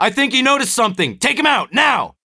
I think you know something ٹھیک میں now